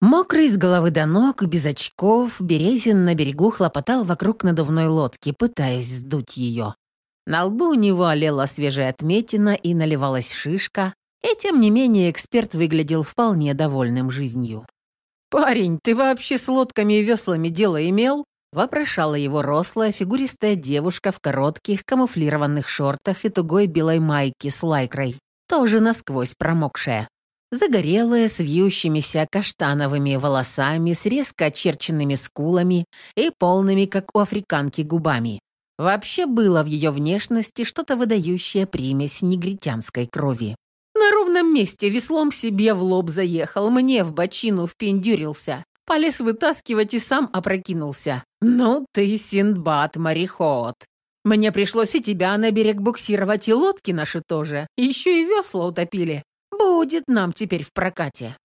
Мокрый с головы до ног, без очков, Березин на берегу хлопотал вокруг надувной лодки, пытаясь сдуть ее. На лбу у него олела свежая отметина и наливалась шишка, и тем не менее эксперт выглядел вполне довольным жизнью. «Парень, ты вообще с лодками и веслами дело имел?» вопрошала его рослая, фигуристая девушка в коротких камуфлированных шортах и тугой белой майке с лайкрой, тоже насквозь промокшая. Загорелая, с вьющимися каштановыми волосами, с резко очерченными скулами и полными, как у африканки, губами. Вообще было в ее внешности что-то выдающее примесь негритянской крови. На ровном месте веслом себе в лоб заехал, мне в бочину впендюрился. Полез вытаскивать и сам опрокинулся. «Ну ты, Синдбад-мореход. Мне пришлось и тебя на берег буксировать, и лодки наши тоже. Еще и весла утопили. Будет нам теперь в прокате».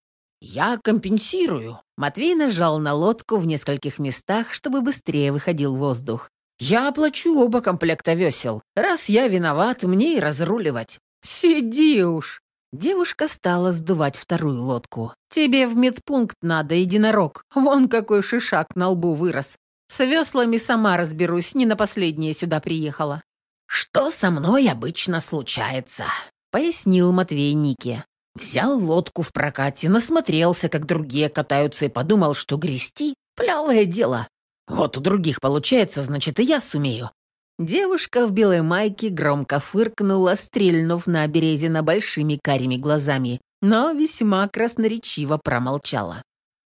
«Я компенсирую». Матвей нажал на лодку в нескольких местах, чтобы быстрее выходил воздух. «Я оплачу оба комплекта весел. Раз я виноват, мне и разруливать». «Сиди уж!» Девушка стала сдувать вторую лодку. «Тебе в медпункт надо, единорог. Вон какой шишак на лбу вырос. С веслами сама разберусь, не на последнее сюда приехала». «Что со мной обычно случается?» — пояснил Матвей Нике. Взял лодку в прокате, насмотрелся, как другие катаются, и подумал, что грести — плевое дело. Вот у других получается, значит, и я сумею. Девушка в белой майке громко фыркнула, стрельнув на Березина большими карими глазами, но весьма красноречиво промолчала.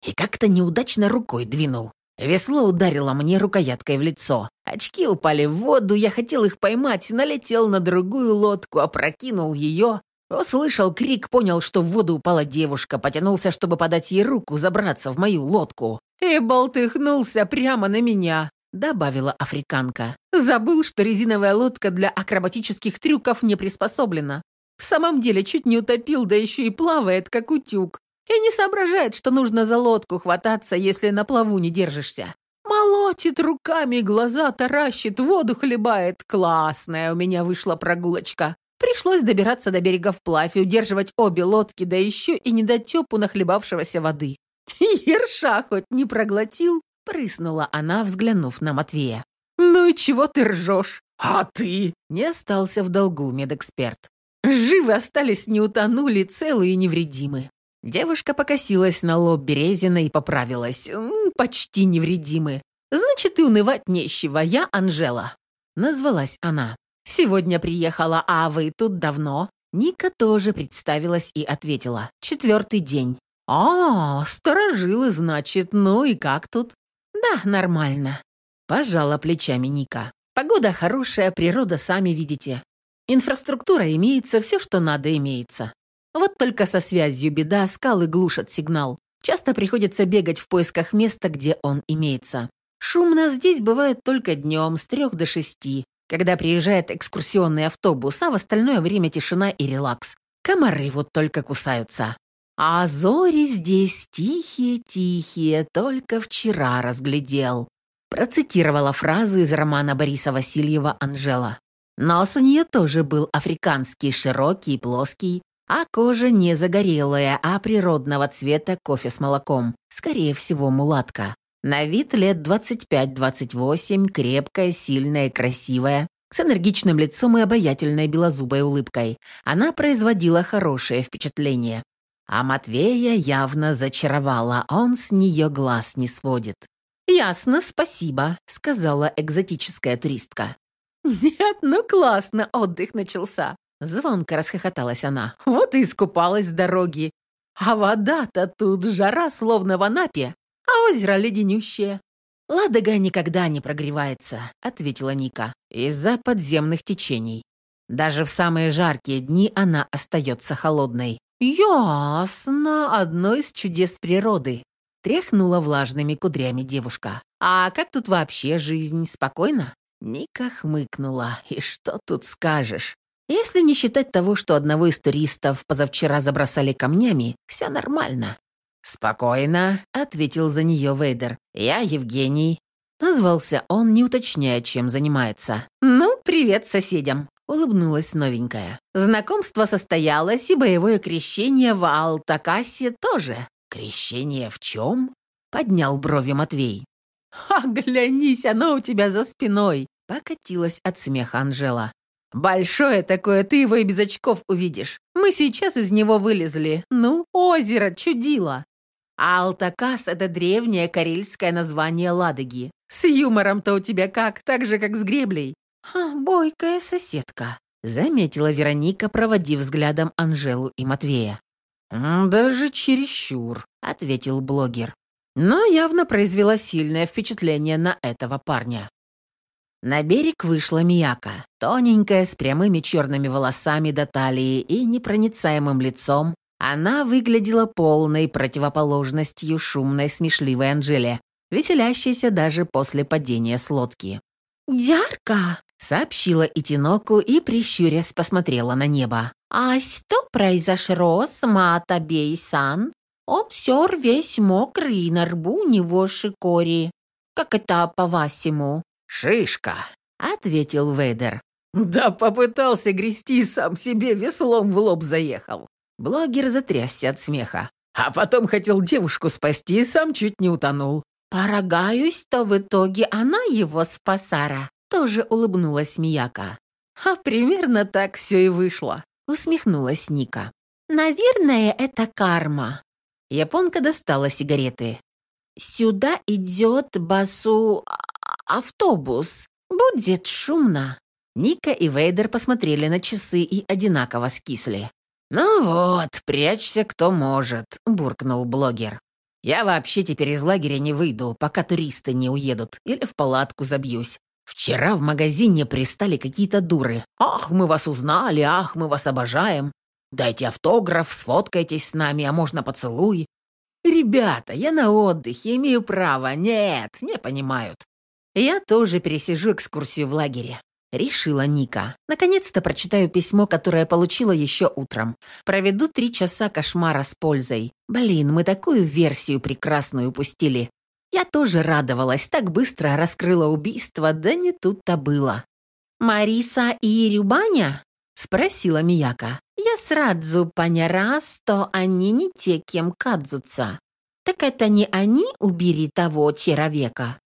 И как-то неудачно рукой двинул. Весло ударило мне рукояткой в лицо. Очки упали в воду, я хотел их поймать, налетел на другую лодку, опрокинул ее. Услышал крик, понял, что в воду упала девушка, потянулся, чтобы подать ей руку, забраться в мою лодку. «И болтыхнулся прямо на меня», — добавила африканка. «Забыл, что резиновая лодка для акробатических трюков не приспособлена. В самом деле чуть не утопил, да еще и плавает, как утюг. И не соображает, что нужно за лодку хвататься, если на плаву не держишься. Молотит руками, глаза таращит, воду хлебает. Классная у меня вышла прогулочка. Пришлось добираться до берега вплавь и удерживать обе лодки, да еще и недотепу нахлебавшегося воды. «Ерша хоть не проглотил?» — прыснула она, взглянув на Матвея. «Ну и чего ты ржешь?» «А ты?» — не остался в долгу медэксперт. «Живы остались, не утонули, целые и невредимы». Девушка покосилась на лоб Березина и поправилась. «Почти невредимы. Значит, и унывать нечего. Я Анжела». Назвалась она. «Сегодня приехала, а вы тут давно?» Ника тоже представилась и ответила. «Четвертый день». «А, сторожилы, значит, ну и как тут?» «Да, нормально», — пожала плечами Ника. «Погода хорошая, природа сами видите. Инфраструктура имеется, все, что надо, имеется. Вот только со связью беда, скалы глушат сигнал. Часто приходится бегать в поисках места, где он имеется. Шумно здесь бывает только днем с трех до шести, когда приезжает экскурсионный автобус, а в остальное время тишина и релакс. Комары вот только кусаются. А зори здесь тихие-тихие, только вчера разглядел. Процитировала фразу из романа Бориса Васильева «Анжела». Нос у нее тоже был африканский, широкий, плоский, а кожа не загорелая, а природного цвета кофе с молоком. Скорее всего, мулатка. На вид лет 25-28, крепкая, сильная, красивая, с энергичным лицом и обаятельной белозубой улыбкой. Она производила хорошее впечатление. А Матвея явно зачаровала, он с нее глаз не сводит. «Ясно, спасибо», — сказала экзотическая туристка. «Нет, ну классно, отдых начался», — звонко расхохоталась она. «Вот и искупалась с дороги. А вода-то тут жара, словно в Анапе, а озеро леденющее». «Ладога никогда не прогревается», — ответила Ника, — «из-за подземных течений. Даже в самые жаркие дни она остается холодной. «Ясно, одно из чудес природы», — тряхнула влажными кудрями девушка. «А как тут вообще жизнь? Спокойно?» Ника хмыкнула. «И что тут скажешь? Если не считать того, что одного из туристов позавчера забросали камнями, все нормально». «Спокойно», — ответил за нее Вейдер. «Я Евгений». Назвался он, не уточняя, чем занимается. «Ну, привет соседям», улыбнулась новенькая. Знакомство состоялось, и боевое крещение в Алтакасе тоже. «Крещение в чем?» — поднял брови Матвей. «Оглянись, оно у тебя за спиной!» — покатилась от смеха Анжела. «Большое такое, ты его и без очков увидишь. Мы сейчас из него вылезли. Ну, озеро чудило!» А Алтакас — это древнее карельское название Ладоги. С юмором-то у тебя как, так же, как с греблей. «Ха, бойкая соседка», — заметила Вероника, проводив взглядом Анжелу и Матвея. «Даже чересчур», — ответил блогер. Но явно произвела сильное впечатление на этого парня. На берег вышла Мияка, тоненькая, с прямыми черными волосами до талии и непроницаемым лицом. Она выглядела полной противоположностью шумной смешливой Анжеле, веселящейся даже после падения с лодки. «Дярка!» — сообщила Итиноку и, прищурясь, посмотрела на небо. «А что произошло с Маатабей-сан? Он сер весь мокрый, и на рбу у него шикори. Как это по-вашему?» «Шишка!» — ответил Вейдер. «Да попытался грести, сам себе веслом в лоб заехал». Блогер затрясся от смеха. А потом хотел девушку спасти и сам чуть не утонул. «Полагаюсь, то в итоге она его спасара», — тоже улыбнулась Мияка. «А примерно так все и вышло», — усмехнулась Ника. «Наверное, это карма». Японка достала сигареты. «Сюда идет басу... А, автобус. Будет шумно». Ника и Вейдер посмотрели на часы и одинаково скисли. «Ну вот, прячься кто может», — буркнул блогер. Я вообще теперь из лагеря не выйду, пока туристы не уедут, или в палатку забьюсь. Вчера в магазине пристали какие-то дуры. Ах, мы вас узнали, ах, мы вас обожаем. Дайте автограф, сфоткайтесь с нами, а можно поцелуй. Ребята, я на отдыхе, имею право. Нет, не понимают. Я тоже пересижу экскурсию в лагере. Решила Ника. Наконец-то прочитаю письмо, которое получила еще утром. Проведу три часа кошмара с пользой. Блин, мы такую версию прекрасную упустили. Я тоже радовалась, так быстро раскрыла убийство, да не тут-то было. «Мариса и Рюбаня?» — спросила Мияка. «Я сразу поняла, что они не те, кем кадзутся. Так это не они убили того человека?»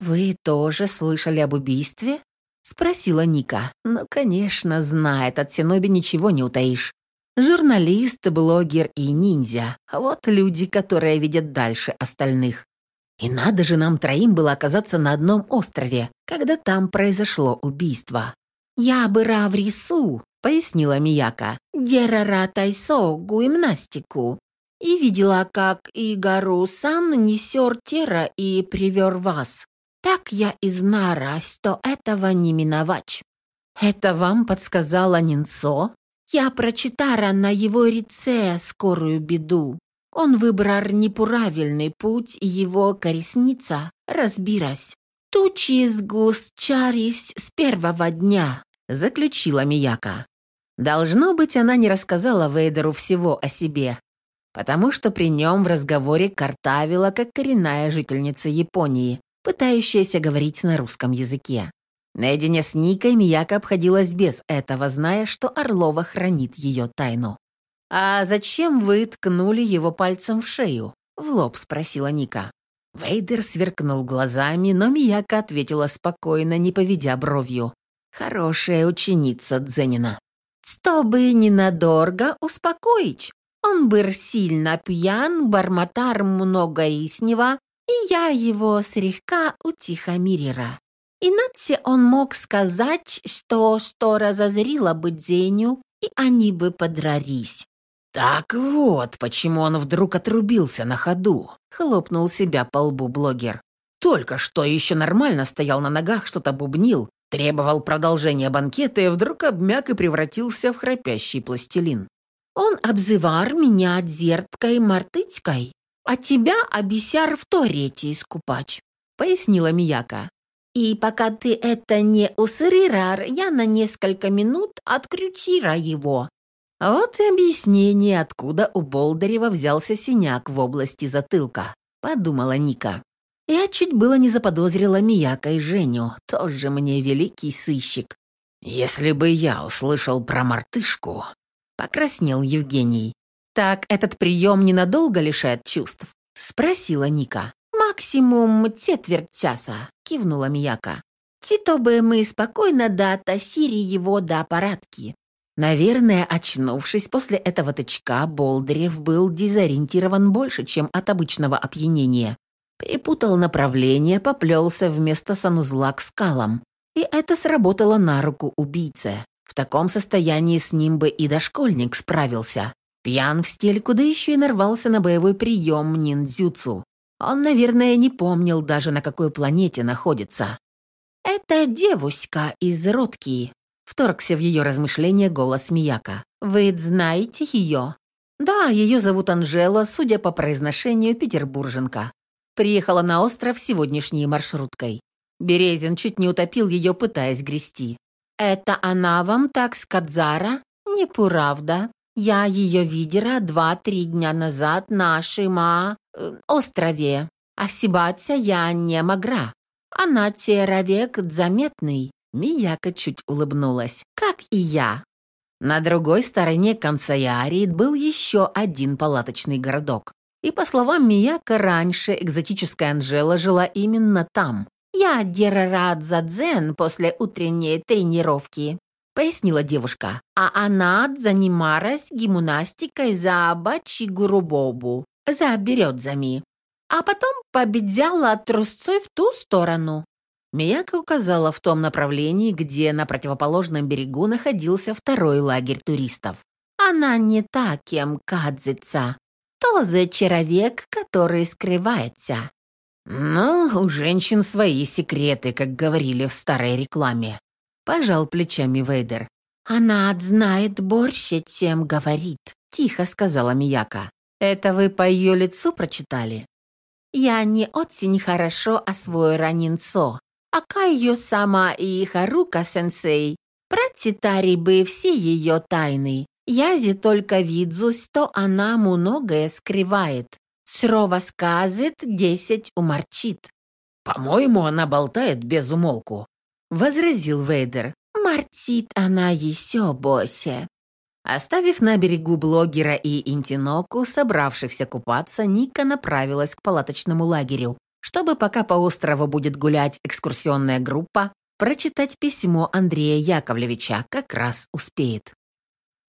«Вы тоже слышали об убийстве?» Спросила Ника. Ну, конечно, знает, от Синоби ничего не утаишь. Журналист, блогер и ниндзя. Вот люди, которые видят дальше остальных. И надо же нам троим было оказаться на одном острове, когда там произошло убийство. «Я была в рису», — пояснила Мияка, «дерара тайсо гимнастику, и видела, как Игару-сан несер тера и привер вас. Так я и знала, что этого не миновать. Это вам подсказала Нинцо? Я прочитала на его лице скорую беду. Он выбрал неправильный путь, и его коресница разбирась. Тучи сгустчарись с первого дня, заключила Мияка. Должно быть, она не рассказала Вейдеру всего о себе, потому что при нем в разговоре картавила, как коренная жительница Японии, пытающаяся говорить на русском языке. Наедине с Никой Мияка обходилась без этого, зная, что Орлова хранит ее тайну. «А зачем вы ткнули его пальцем в шею?» — в лоб спросила Ника. Вейдер сверкнул глазами, но Мияка ответила спокойно, не поведя бровью. «Хорошая ученица Дзенина». «Чтобы ненадолго успокоить. Он был сильно пьян, бормотар много лишнего, и я его слегка утихомирила. Иначе он мог сказать, что что разозрило бы Дзеню, и они бы подрались. «Так вот, почему он вдруг отрубился на ходу», — хлопнул себя по лбу блогер. «Только что еще нормально стоял на ногах, что-то бубнил, требовал продолжения банкета и вдруг обмяк и превратился в храпящий пластилин». «Он обзывал меня дзерткой мартыцкой», а тебя обесяр в туалете искупать», — пояснила Мияка. «И пока ты это не усырирар, я на несколько минут открутира его». Вот и объяснение, откуда у Болдырева взялся синяк в области затылка, подумала Ника. Я чуть было не заподозрила Мияка и Женю, тоже мне великий сыщик. Если бы я услышал про мартышку, покраснел Евгений. «Так этот прием ненадолго лишает чувств?» — спросила Ника. «Максимум четверть часа», — кивнула Мияка. «Тито бы мы спокойно дотасили его до аппаратки». Наверное, очнувшись после этого тычка, Болдырев был дезориентирован больше, чем от обычного опьянения. Перепутал направление, поплелся вместо санузла к скалам. И это сработало на руку убийце. В таком состоянии с ним бы и дошкольник справился. Пьян в стельку, да еще и нарвался на боевой прием ниндзюцу. Он, наверное, не помнил даже, на какой планете находится. «Это девуська из Ротки», — вторгся в ее размышления голос Мияка. «Вы знаете ее?» «Да, ее зовут Анжела, судя по произношению, петербурженка. Приехала на остров сегодняшней маршруткой. Березин чуть не утопил ее, пытаясь грести. «Это она вам так сказала? Неправда. Я ее видела два-три дня назад на нашем а, э, острове. Ошибаться я не могла. Она человек заметный». Мияка чуть улыбнулась. «Как и я». На другой стороне Консаярии был еще один палаточный городок. И, по словам Мияка, раньше экзотическая Анжела жила именно там. «Я рад за дзен после утренней тренировки», — пояснила девушка. «А она занималась гимнастикой за Бачи-Гурубобу, за березами. А потом победила трусцой в ту сторону». Мияка указала в том направлении, где на противоположном берегу находился второй лагерь туристов. «Она не та, кем кадзится. Тоже человек, который скрывается. «Ну, у женщин свои секреты, как говорили в старой рекламе», — пожал плечами Вейдер. «Она знает больше, чем говорит», — тихо сказала Мияка. «Это вы по ее лицу прочитали?» «Я не очень хорошо освоила Нинцо, а Кайо сама и Харука-сенсей прочитали бы все ее тайны. Язи только виду, что она многое скрывает. Срова скажет, десять уморчит. «По-моему, она болтает без умолку», — возразил Вейдер. «Морчит она еще больше». Оставив на берегу блогера и Интиноку, собравшихся купаться, Ника направилась к палаточному лагерю, чтобы пока по острову будет гулять экскурсионная группа, прочитать письмо Андрея Яковлевича как раз успеет.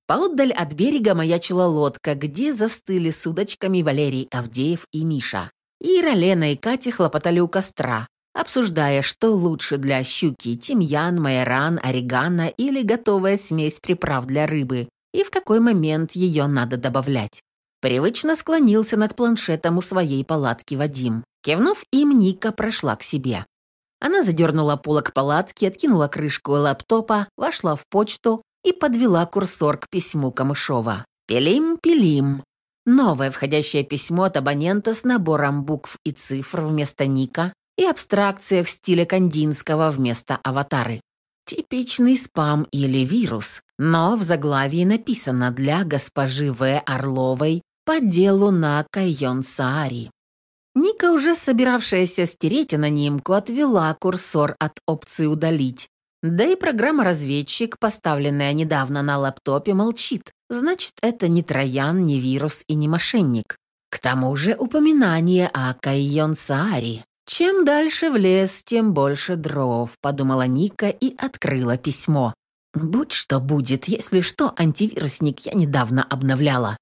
Поотдаль от берега маячила лодка, где застыли с удочками Валерий Авдеев и Миша. Ира, Лена и Катя хлопотали у костра, обсуждая, что лучше для щуки – тимьян, майоран, орегано или готовая смесь приправ для рыбы, и в какой момент ее надо добавлять. Привычно склонился над планшетом у своей палатки Вадим. Кивнув им, Ника прошла к себе. Она задернула полок палатки, откинула крышку лаптопа, вошла в почту и подвела курсор к письму Камышова. «Пилим-пилим». Новое входящее письмо от абонента с набором букв и цифр вместо ника и абстракция в стиле Кандинского вместо аватары. Типичный спам или вирус, но в заглавии написано для госпожи В. Орловой по делу на Кайон Саари. Ника, уже собиравшаяся стереть анонимку, отвела курсор от опции «Удалить» Да и программа-разведчик, поставленная недавно на лаптопе, молчит. Значит, это не троян, не вирус и не мошенник. К тому же упоминание о Кайон Саари. Чем дальше в лес, тем больше дров, подумала Ника и открыла письмо. Будь что будет, если что, антивирусник я недавно обновляла.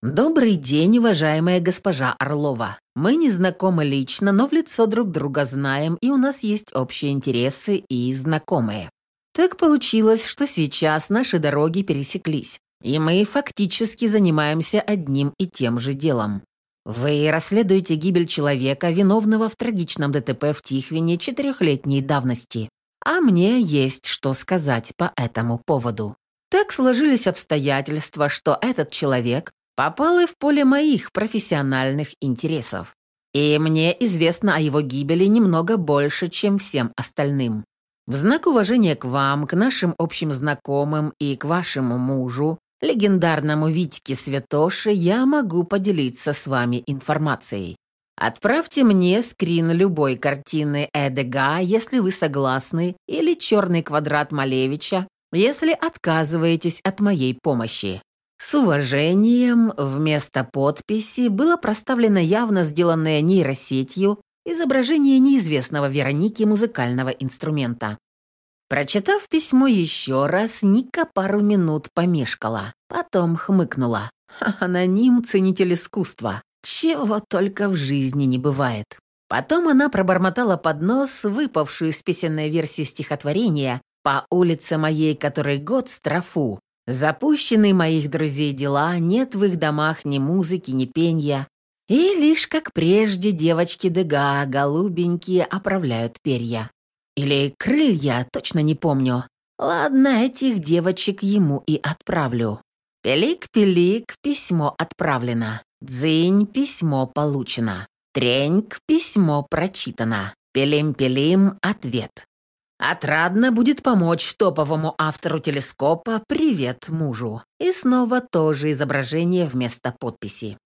«Добрый день, уважаемая госпожа Орлова. Мы не знакомы лично, но в лицо друг друга знаем, и у нас есть общие интересы и знакомые. Так получилось, что сейчас наши дороги пересеклись, и мы фактически занимаемся одним и тем же делом. Вы расследуете гибель человека, виновного в трагичном ДТП в Тихвине четырехлетней давности. А мне есть что сказать по этому поводу. Так сложились обстоятельства, что этот человек попал и в поле моих профессиональных интересов. И мне известно о его гибели немного больше, чем всем остальным. В знак уважения к вам, к нашим общим знакомым и к вашему мужу, легендарному Витьке Святоше, я могу поделиться с вами информацией. Отправьте мне скрин любой картины Эдега, если вы согласны, или черный квадрат Малевича, если отказываетесь от моей помощи. С уважением вместо подписи было проставлено явно сделанное нейросетью изображение неизвестного Вероники музыкального инструмента. Прочитав письмо еще раз, Ника пару минут помешкала, потом хмыкнула. Аноним – ценитель искусства. Чего только в жизни не бывает. Потом она пробормотала под нос выпавшую из песенной версии стихотворения «По улице моей, который год строфу». Запущены моих друзей дела, нет в их домах ни музыки, ни пения. И лишь как прежде девочки Дега, голубенькие, оправляют перья. Или крылья, точно не помню. Ладно, этих девочек ему и отправлю. Пелик-пелик, письмо отправлено. Дзынь, письмо получено. Треньк, письмо прочитано. Пелим-пелим, ответ. Отрадно будет помочь топовому автору телескопа «Привет мужу». И снова тоже изображение вместо подписи.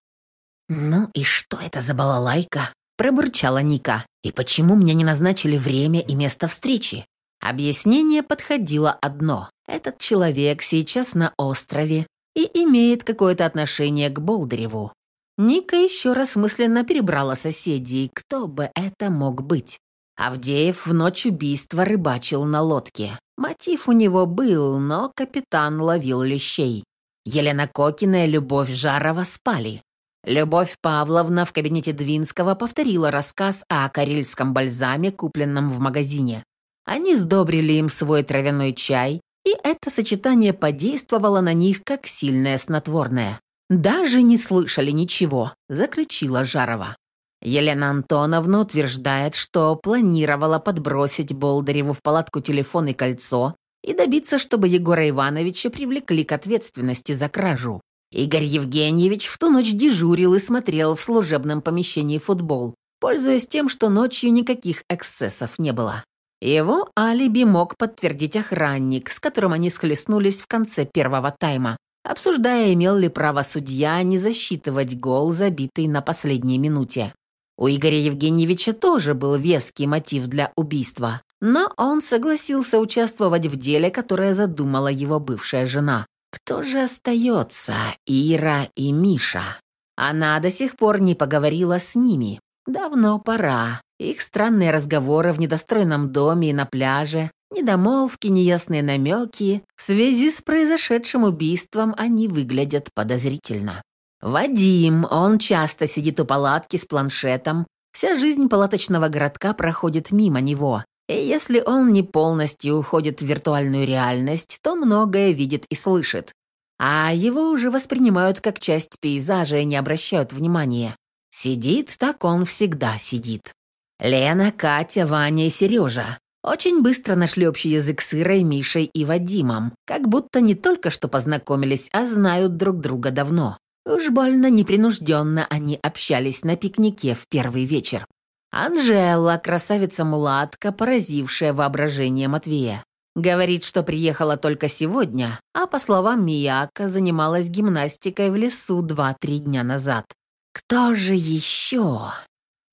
«Ну и что это за балалайка?» – пробурчала Ника. «И почему мне не назначили время и место встречи?» Объяснение подходило одно. Этот человек сейчас на острове и имеет какое-то отношение к Болдыреву. Ника еще раз мысленно перебрала соседей, кто бы это мог быть. Авдеев в ночь убийства рыбачил на лодке. Мотив у него был, но капитан ловил лещей. Елена Кокина и Любовь Жарова спали. Любовь Павловна в кабинете Двинского повторила рассказ о карельском бальзаме, купленном в магазине. Они сдобрили им свой травяной чай, и это сочетание подействовало на них как сильное снотворное. «Даже не слышали ничего», — заключила Жарова. Елена Антоновна утверждает, что планировала подбросить Болдыреву в палатку телефон и кольцо и добиться, чтобы Егора Ивановича привлекли к ответственности за кражу. Игорь Евгеньевич в ту ночь дежурил и смотрел в служебном помещении футбол, пользуясь тем, что ночью никаких эксцессов не было. Его алиби мог подтвердить охранник, с которым они схлестнулись в конце первого тайма, обсуждая, имел ли право судья не засчитывать гол, забитый на последней минуте. У Игоря Евгеньевича тоже был веский мотив для убийства, но он согласился участвовать в деле, которое задумала его бывшая жена. Кто же остается, Ира и Миша? Она до сих пор не поговорила с ними. Давно пора. Их странные разговоры в недостроенном доме и на пляже, Недомолвки, неясные намеки. В связи с произошедшим убийством они выглядят подозрительно. Вадим, он часто сидит у палатки с планшетом. Вся жизнь палаточного городка проходит мимо него. И если он не полностью уходит в виртуальную реальность, то многое видит и слышит. А его уже воспринимают как часть пейзажа и не обращают внимания. Сидит, так он всегда сидит. Лена, Катя, Ваня и Сережа. Очень быстро нашли общий язык с Ирой, Мишей и Вадимом, как будто не только что познакомились, а знают друг друга давно. Уж больно непринужденно они общались на пикнике в первый вечер. Анжела, красавица-мулатка, поразившая воображение Матвея. Говорит, что приехала только сегодня, а по словам Мияка, занималась гимнастикой в лесу два-три дня назад. Кто же еще?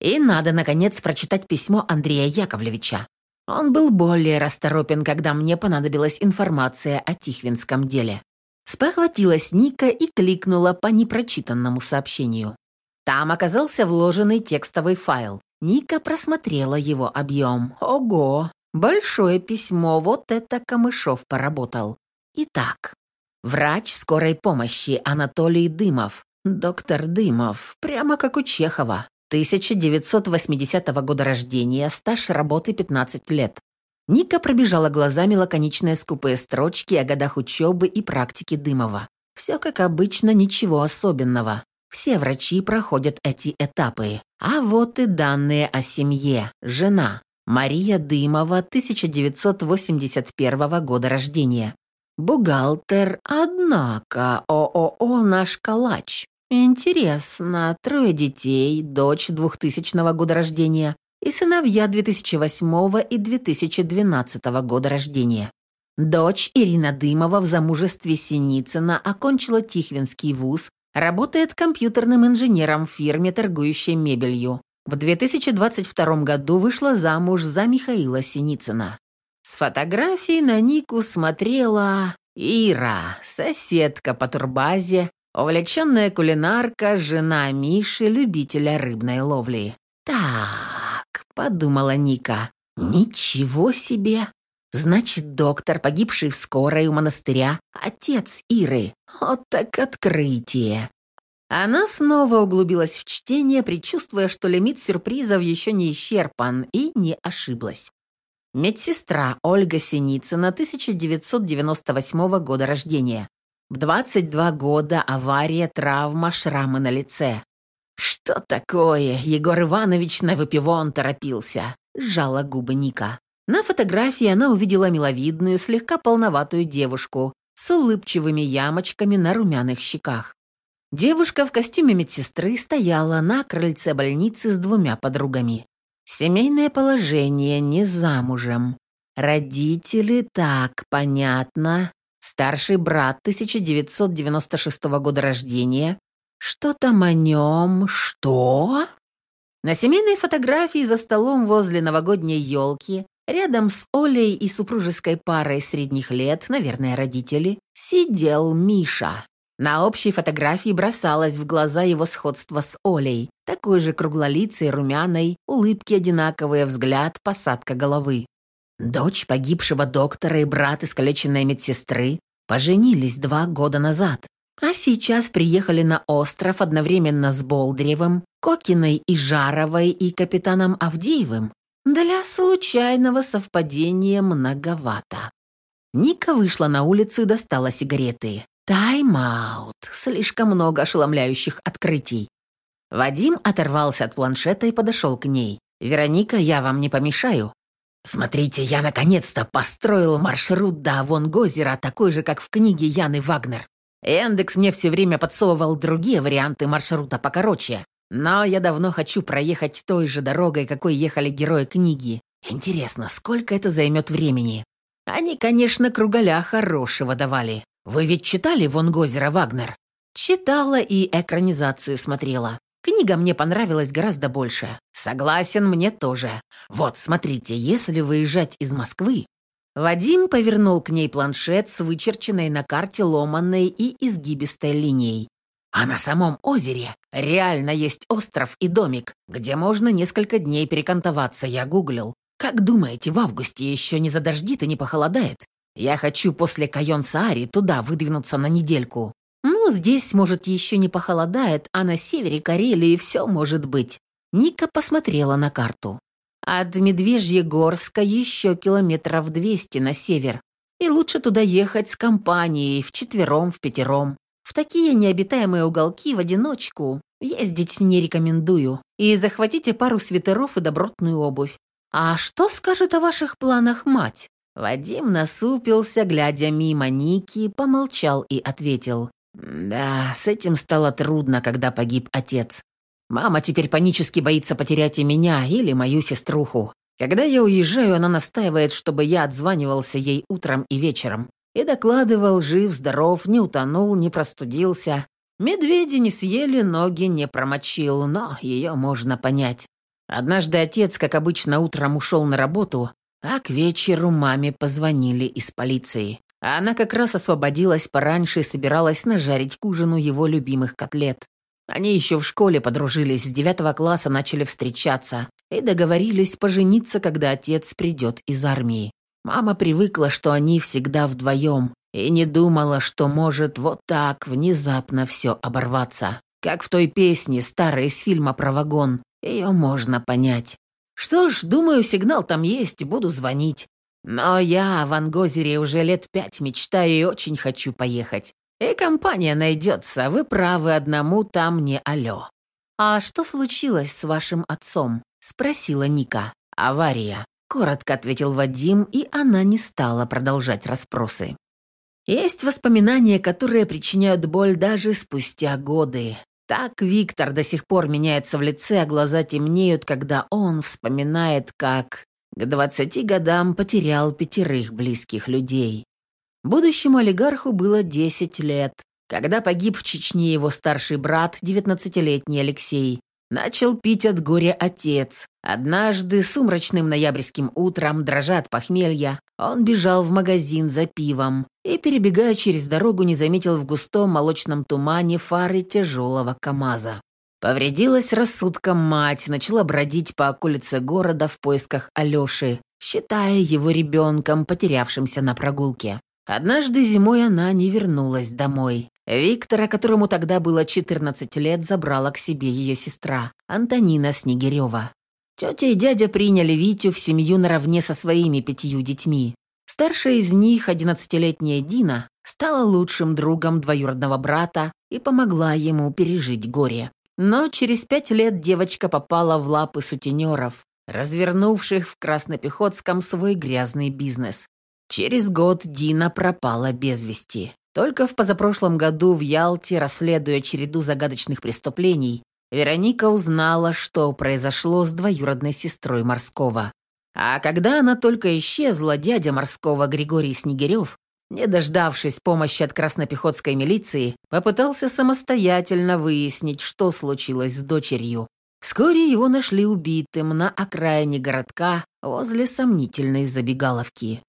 И надо, наконец, прочитать письмо Андрея Яковлевича. Он был более расторопен, когда мне понадобилась информация о Тихвинском деле. Спохватилась Ника и кликнула по непрочитанному сообщению. Там оказался вложенный текстовый файл. Ника просмотрела его объем. Ого! Большое письмо, вот это Камышов поработал. Итак, врач скорой помощи Анатолий Дымов. Доктор Дымов, прямо как у Чехова. 1980 года рождения, стаж работы 15 лет. Ника пробежала глазами лаконичные скупые строчки о годах учебы и практики Дымова. Все как обычно, ничего особенного. Все врачи проходят эти этапы. А вот и данные о семье. Жена. Мария Дымова, 1981 года рождения. Бухгалтер, однако, ООО «Наш калач». Интересно, трое детей, дочь 2000 года рождения и сыновья 2008 и 2012 года рождения. Дочь Ирина Дымова в замужестве Синицына окончила Тихвинский вуз, работает компьютерным инженером в фирме, торгующей мебелью. В 2022 году вышла замуж за Михаила Синицына. С фотографией на Нику смотрела Ира, соседка по турбазе, увлеченная кулинарка, жена Миши, любителя рыбной ловли. «Так», — подумала Ника, — «ничего себе! Значит, доктор, погибший в скорой у монастыря, отец Иры. Вот так открытие!» Она снова углубилась в чтение, предчувствуя, что лимит сюрпризов еще не исчерпан, и не ошиблась. Медсестра Ольга Синицына, 1998 года рождения. В 22 года авария, травма, шрамы на лице. «Что такое? Егор Иванович на выпивон торопился», — сжала губы Ника. На фотографии она увидела миловидную, слегка полноватую девушку с улыбчивыми ямочками на румяных щеках. Девушка в костюме медсестры стояла на крыльце больницы с двумя подругами. Семейное положение, не замужем. Родители, так, понятно. Старший брат 1996 года рождения. Что там о нем? Что? На семейной фотографии за столом возле новогодней елки, рядом с Олей и супружеской парой средних лет, наверное, родители, сидел Миша. На общей фотографии бросалось в глаза его сходство с Олей. Такой же круглолицей, румяной, улыбки одинаковые, взгляд, посадка головы. Дочь погибшего доктора и брат искалеченной медсестры поженились два года назад, а сейчас приехали на остров одновременно с Болдыревым, Кокиной и Жаровой и капитаном Авдеевым. Для случайного совпадения многовато. Ника вышла на улицу и достала сигареты. Тайм-аут. Слишком много ошеломляющих открытий. Вадим оторвался от планшета и подошел к ней. «Вероника, я вам не помешаю?» «Смотрите, я наконец-то построил маршрут до Авонгозера, такой же, как в книге Яны Вагнер. Яндекс мне все время подсовывал другие варианты маршрута покороче, но я давно хочу проехать той же дорогой, какой ехали герои книги. Интересно, сколько это займет времени?» Они, конечно, кругаля хорошего давали. Вы ведь читали «Вон Гозера Вагнер»?» «Читала и экранизацию смотрела. Книга мне понравилась гораздо больше. Согласен, мне тоже. Вот, смотрите, если выезжать из Москвы...» Вадим повернул к ней планшет с вычерченной на карте ломанной и изгибистой линией. А на самом озере реально есть остров и домик, где можно несколько дней перекантоваться, я гуглил. Как думаете, в августе еще не задождит и не похолодает? Я хочу после Кайон-Саари туда выдвинуться на недельку. Ну, здесь, может, еще не похолодает, а на севере Карелии все может быть. Ника посмотрела на карту. От Медвежьегорска еще километров 200 на север. И лучше туда ехать с компанией, вчетвером, в пятером. В такие необитаемые уголки в одиночку ездить не рекомендую. И захватите пару свитеров и добротную обувь. А что скажет о ваших планах мать? Вадим насупился, глядя мимо Ники, помолчал и ответил. «Да, с этим стало трудно, когда погиб отец. Мама теперь панически боится потерять и меня, или мою сеструху. Когда я уезжаю, она настаивает, чтобы я отзванивался ей утром и вечером. И докладывал, жив, здоров, не утонул, не простудился. Медведи не съели, ноги не промочил, но ее можно понять. Однажды отец, как обычно, утром ушел на работу, а к вечеру маме позвонили из полиции. Она как раз освободилась пораньше и собиралась нажарить к ужину его любимых котлет. Они еще в школе подружились, с девятого класса начали встречаться и договорились пожениться, когда отец придет из армии. Мама привыкла, что они всегда вдвоем, и не думала, что может вот так внезапно все оборваться. Как в той песне, старой из фильма про вагон. Ее можно понять. Что ж, думаю, сигнал там есть, буду звонить. Но я в Ангозере уже лет пять мечтаю и очень хочу поехать. И компания найдется, вы правы, одному там не алло. «А что случилось с вашим отцом?» — спросила Ника. «Авария», — коротко ответил Вадим, и она не стала продолжать расспросы. Есть воспоминания, которые причиняют боль даже спустя годы. Так Виктор до сих пор меняется в лице, а глаза темнеют, когда он вспоминает, как к двадцати годам потерял пятерых близких людей. Будущему олигарху было десять лет, когда погиб в Чечне его старший брат, девятнадцатилетний Алексей, Начал пить от горя отец. Однажды, сумрачным ноябрьским утром, дрожа от похмелья, он бежал в магазин за пивом и, перебегая через дорогу, не заметил в густом молочном тумане фары тяжелого КамАЗа. Повредилась рассудком мать, начала бродить по околице города в поисках Алёши, считая его ребенком, потерявшимся на прогулке. Однажды зимой она не вернулась домой. Виктора, которому тогда было 14 лет, забрала к себе ее сестра, Антонина Снегирева. Тетя и дядя приняли Витю в семью наравне со своими пятью детьми. Старшая из них, 11-летняя Дина, стала лучшим другом двоюродного брата и помогла ему пережить горе. Но через пять лет девочка попала в лапы сутенеров, развернувших в Краснопехотском свой грязный бизнес. Через год Дина пропала без вести. Только в позапрошлом году в Ялте, расследуя череду загадочных преступлений, Вероника узнала, что произошло с двоюродной сестрой Морского. А когда она только исчезла, дядя Морского Григорий Снегирев, не дождавшись помощи от краснопехотской милиции, попытался самостоятельно выяснить, что случилось с дочерью. Вскоре его нашли убитым на окраине городка возле сомнительной забегаловки.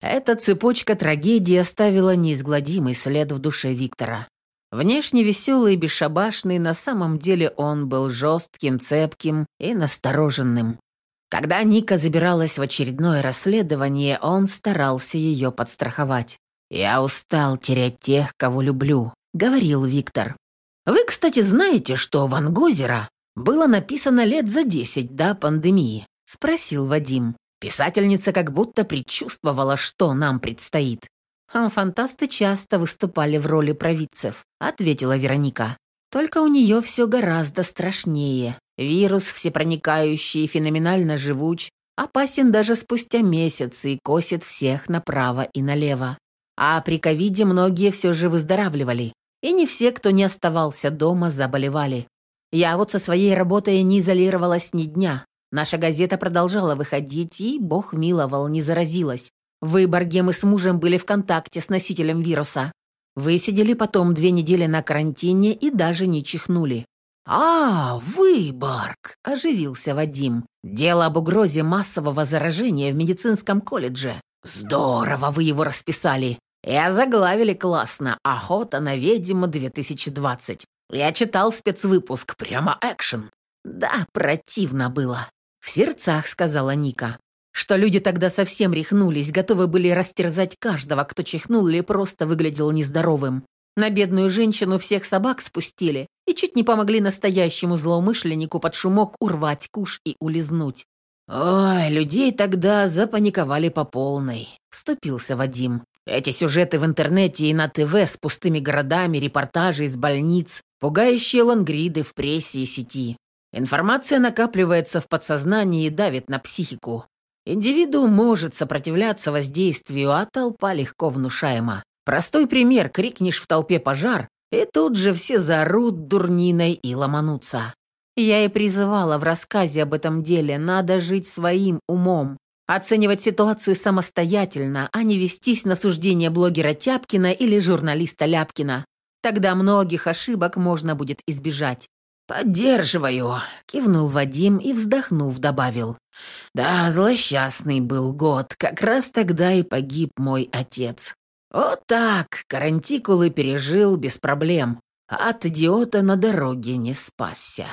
Эта цепочка трагедии оставила неизгладимый след в душе Виктора. Внешне веселый и бесшабашный, на самом деле он был жестким, цепким и настороженным. Когда Ника забиралась в очередное расследование, он старался ее подстраховать. «Я устал терять тех, кого люблю», — говорил Виктор. «Вы, кстати, знаете, что Ван Гозера было написано лет за десять до пандемии?» — спросил Вадим. Писательница как будто предчувствовала, что нам предстоит. «А часто выступали в роли провидцев», — ответила Вероника. «Только у нее все гораздо страшнее. Вирус всепроникающий, феноменально живуч, опасен даже спустя месяцы и косит всех направо и налево. А при ковиде многие все же выздоравливали. И не все, кто не оставался дома, заболевали. Я вот со своей работой не изолировалась ни дня. Наша газета продолжала выходить, и, бог миловал, не заразилась. В Выборге мы с мужем были в контакте с носителем вируса. Высидели потом две недели на карантине и даже не чихнули. «А, Выборг!» – оживился Вадим. «Дело об угрозе массового заражения в медицинском колледже. Здорово вы его расписали. И озаглавили классно «Охота на ведьму 2020». Я читал спецвыпуск, прямо экшен. Да, противно было. В сердцах сказала Ника, что люди тогда совсем рехнулись, готовы были растерзать каждого, кто чихнул или просто выглядел нездоровым. На бедную женщину всех собак спустили и чуть не помогли настоящему злоумышленнику под шумок урвать куш и улизнуть. «Ой, людей тогда запаниковали по полной», — вступился Вадим. «Эти сюжеты в интернете и на ТВ с пустыми городами, репортажи из больниц, пугающие лангриды в прессе и сети. Информация накапливается в подсознании и давит на психику. Индивидуум может сопротивляться воздействию, а толпа легко внушаема. Простой пример – крикнешь в толпе пожар, и тут же все заорут дурниной и ломанутся. Я и призывала в рассказе об этом деле, надо жить своим умом, оценивать ситуацию самостоятельно, а не вестись на суждение блогера Тяпкина или журналиста Ляпкина. Тогда многих ошибок можно будет избежать. «Поддерживаю», — кивнул Вадим и, вздохнув, добавил. «Да, злосчастный был год, как раз тогда и погиб мой отец. Вот так, карантикулы пережил без проблем, а от идиота на дороге не спасся».